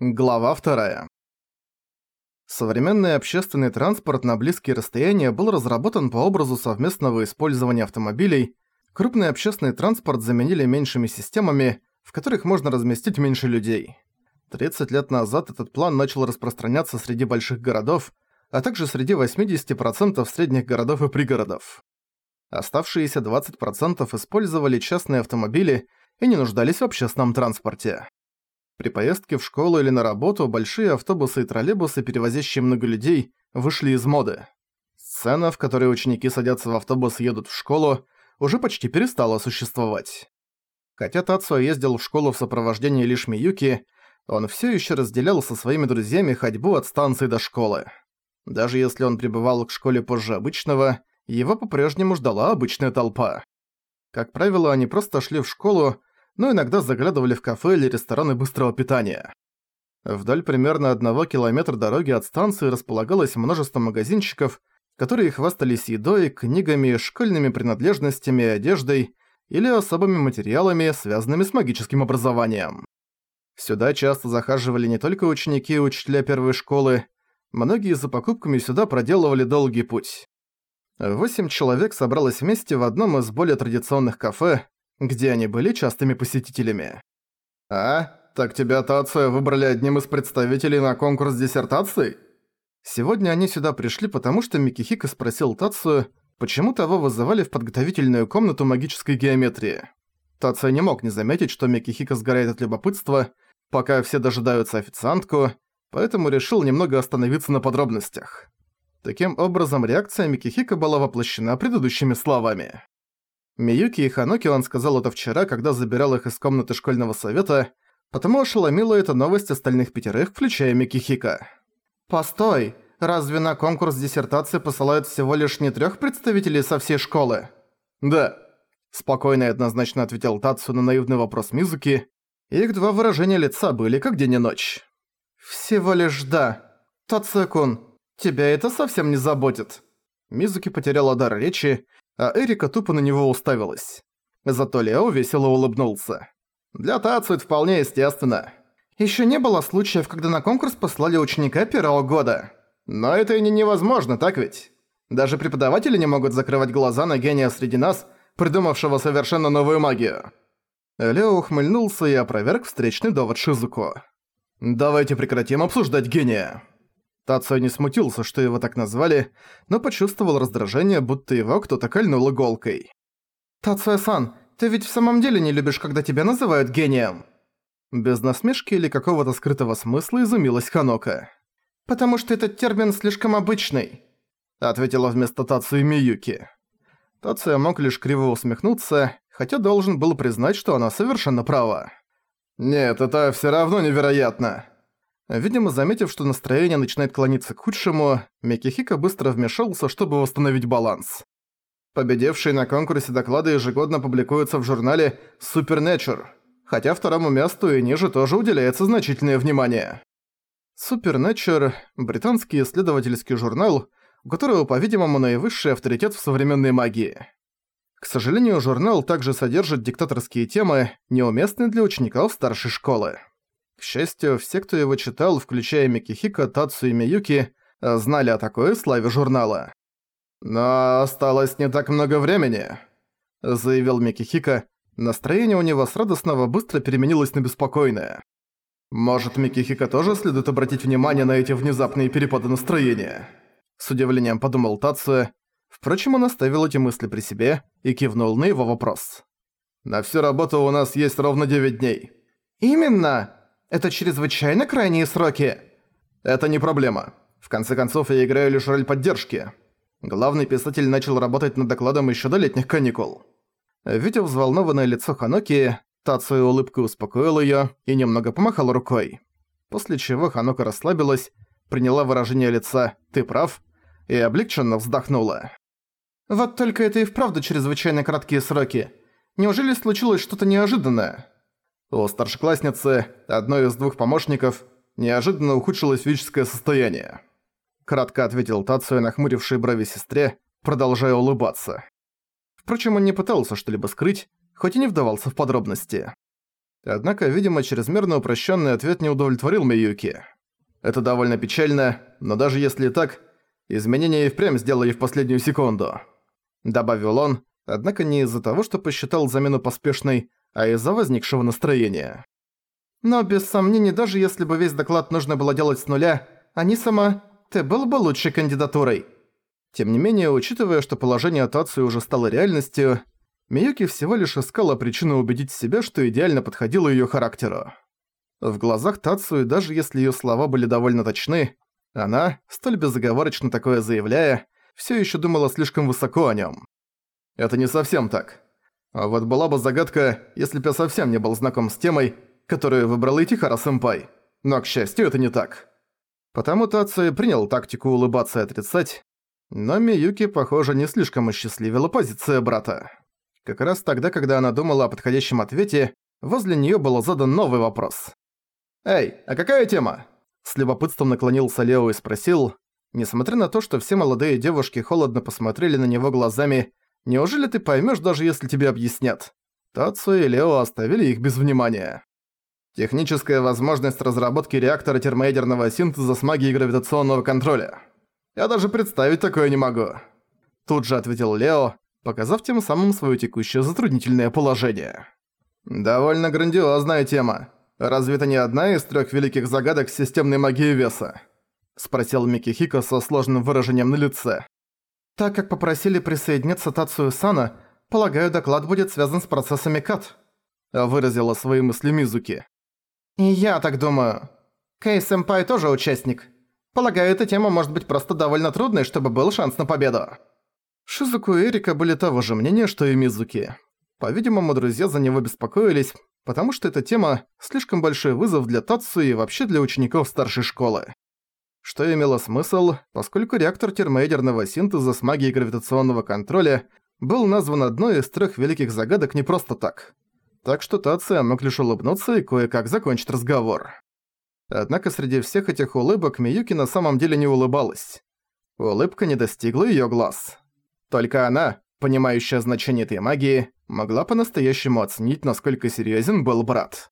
Глава 2. Современный общественный транспорт на близкие расстояния был разработан по образу совместного использования автомобилей. Крупный общественный транспорт заменили меньшими системами, в которых можно разместить меньше людей. 30 лет назад этот план начал распространяться среди больших городов, а также среди 80% средних городов и пригородов. Оставшиеся 20% использовали частные автомобили и не нуждались в общественном транспорте. При поездке в школу или на работу большие автобусы и троллейбусы, перевозящие много людей, вышли из моды. Сцена, в которой ученики садятся в автобус и едут в школу, уже почти перестала существовать. Хотя Тацуо ездил в школу в сопровождении лишь Миюки, он все еще разделял со своими друзьями ходьбу от станции до школы. Даже если он прибывал к школе позже обычного, его по-прежнему ждала обычная толпа. Как правило, они просто шли в школу, но иногда заглядывали в кафе или рестораны быстрого питания. Вдоль примерно одного километра дороги от станции располагалось множество магазинчиков, которые хвастались едой, книгами, школьными принадлежностями, одеждой или особыми материалами, связанными с магическим образованием. Сюда часто захаживали не только ученики и учителя первой школы, многие за покупками сюда проделывали долгий путь. Восемь человек собралось вместе в одном из более традиционных кафе, где они были частыми посетителями. «А? Так тебя Тация выбрали одним из представителей на конкурс диссертаций?» Сегодня они сюда пришли, потому что Микихика спросил Тацию, почему того вызывали в подготовительную комнату магической геометрии. Тация не мог не заметить, что Микихика сгорает от любопытства, пока все дожидаются официантку, поэтому решил немного остановиться на подробностях. Таким образом, реакция Микихика была воплощена предыдущими словами. Миюки и Ханоки он сказал это вчера, когда забирал их из комнаты школьного совета, потому ошеломила эта новость остальных пятерых, включая Микихика. «Постой, разве на конкурс диссертации посылают всего лишь не трёх представителей со всей школы?» «Да», – спокойно и однозначно ответил Тацу на наивный вопрос Мизуки. Их два выражения лица были как день и ночь. «Всего лишь да. Тацу-кун, тебя это совсем не заботит». Мизуки потеряла дар речи, а Эрика тупо на него уставилась. Зато Лео весело улыбнулся. Для Тацу это вполне естественно. Ещё не было случаев, когда на конкурс послали ученика первого года. Но это и не невозможно, так ведь? Даже преподаватели не могут закрывать глаза на гения среди нас, придумавшего совершенно новую магию. Лео ухмыльнулся и опроверг встречный довод Шизуко. «Давайте прекратим обсуждать гения». Тацио не смутился, что его так назвали, но почувствовал раздражение, будто его кто-то кольнул иголкой. «Тацио-сан, ты ведь в самом деле не любишь, когда тебя называют гением?» Без насмешки или какого-то скрытого смысла изумилась Ханока. «Потому что этот термин слишком обычный», ответила вместо Тацию Миюки. Тация мог лишь криво усмехнуться, хотя должен был признать, что она совершенно права. «Нет, это всё равно невероятно», Видимо, заметив, что настроение начинает клониться к худшему, Микихика быстро вмешался, чтобы восстановить баланс. Победившие на конкурсе доклады ежегодно публикуются в журнале Supernature, хотя второму месту и ниже тоже уделяется значительное внимание. Supernature – британский исследовательский журнал, у которого, по-видимому, наивысший авторитет в современной магии. К сожалению, журнал также содержит диктаторские темы, неуместные для учеников старшей школы. К счастью, все, кто его читал, включая Микихика, Тацу и Миюки, знали о такой славе журнала. «Но осталось не так много времени», — заявил Микихика. Настроение у него с радостного быстро переменилось на беспокойное. «Может, Микихика тоже следует обратить внимание на эти внезапные перепады настроения?» С удивлением подумал Тацу. Впрочем, он оставил эти мысли при себе и кивнул на его вопрос. «На всю работу у нас есть ровно 9 дней». «Именно!» Это чрезвычайно крайние сроки. Это не проблема. В конце концов, я играю лишь роль поддержки. Главный писатель начал работать над докладом еще до летних каникул. Видя взволнованное лицо Ханоки, Тацуя улыбкой успокоил её и немного помахал рукой. После чего Ханока расслабилась, приняла выражение лица «ты прав» и облегченно вздохнула. «Вот только это и вправду чрезвычайно краткие сроки. Неужели случилось что-то неожиданное?» У старшеклассницы, одной из двух помощников, неожиданно ухудшилось физическое состояние. Кратко ответил Тацуя, нахмуривший брови сестре, продолжая улыбаться. Впрочем, он не пытался что-либо скрыть, хоть и не вдавался в подробности. Однако, видимо, чрезмерно упрощенный ответ не удовлетворил Миюки. Это довольно печально, но даже если так, изменения и впрямь сделали в последнюю секунду. Добавил он, однако не из-за того, что посчитал замену поспешной, а из-за возникшего настроения. Но без сомнений, даже если бы весь доклад нужно было делать с нуля, они сама, ты был бы лучшей кандидатурой. Тем не менее, учитывая, что положение Тацию уже стало реальностью, Миюки всего лишь искала причину убедить себя, что идеально подходило её характеру. В глазах Тацию, даже если её слова были довольно точны, она, столь безоговорочно такое заявляя, всё ещё думала слишком высоко о нём. Это не совсем так. А вот была бы загадка, если бы я совсем не был знаком с темой, которую выбрал Итихара-сэмпай. Но, к счастью, это не так. Потому Тацу принял тактику улыбаться и отрицать, но Миюки, похоже, не слишком осчастливила позиция брата. Как раз тогда, когда она думала о подходящем ответе, возле неё был задан новый вопрос. «Эй, а какая тема?» С любопытством наклонился Лео и спросил, несмотря на то, что все молодые девушки холодно посмотрели на него глазами Неужели ты поймешь, даже если тебе объяснят? Тацу и Лео оставили их без внимания. Техническая возможность разработки реактора термоядерного синтеза с магией гравитационного контроля. Я даже представить такое не могу. Тут же ответил Лео, показав тем самым свое текущее затруднительное положение. Довольно грандиозная тема. Разве это не одна из трех великих загадок системной магии веса? Спросил Микихико со сложным выражением на лице. Так как попросили присоединиться Тацию Сана, полагаю, доклад будет связан с процессами КАТ», — выразила свои мысли Мизуки. «И я так думаю. Кэй-сэмпай тоже участник. Полагаю, эта тема может быть просто довольно трудной, чтобы был шанс на победу». Шизуку и Эрика были того же мнения, что и Мизуки. По-видимому, друзья за него беспокоились, потому что эта тема – слишком большой вызов для Тацу и вообще для учеников старшей школы что имело смысл, поскольку реактор термоядерного синтеза с магией гравитационного контроля был назван одной из трех великих загадок не просто так. Так что Тация мог лишь улыбнуться и кое-как закончить разговор. Однако среди всех этих улыбок Миюки на самом деле не улыбалась. Улыбка не достигла её глаз. Только она, понимающая значение этой магии, могла по-настоящему оценить, насколько серьёзен был брат.